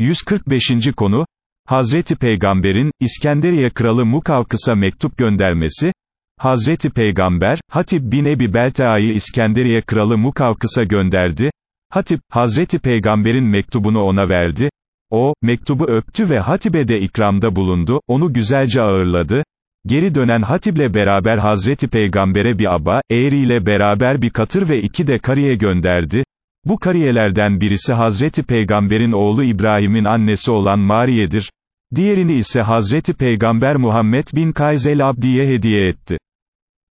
145. konu, Hazreti Peygamber'in, İskenderiye Kralı Mukavkıs'a mektup göndermesi, Hazreti Peygamber, Hatip bin Ebi Beltaa'yı İskenderiye Kralı Mukavkıs'a gönderdi, Hatip, Hazreti Peygamber'in mektubunu ona verdi, o, mektubu öptü ve Hatip'e de ikramda bulundu, onu güzelce ağırladı, geri dönen Hatip'le beraber Hazreti Peygamber'e bir aba, eğriyle beraber bir katır ve iki de kariye gönderdi, bu kariyelerden birisi Hazreti Peygamber'in oğlu İbrahim'in annesi olan Mariye'dir, diğerini ise Hazreti Peygamber Muhammed bin Kays el-Abdi'ye hediye etti.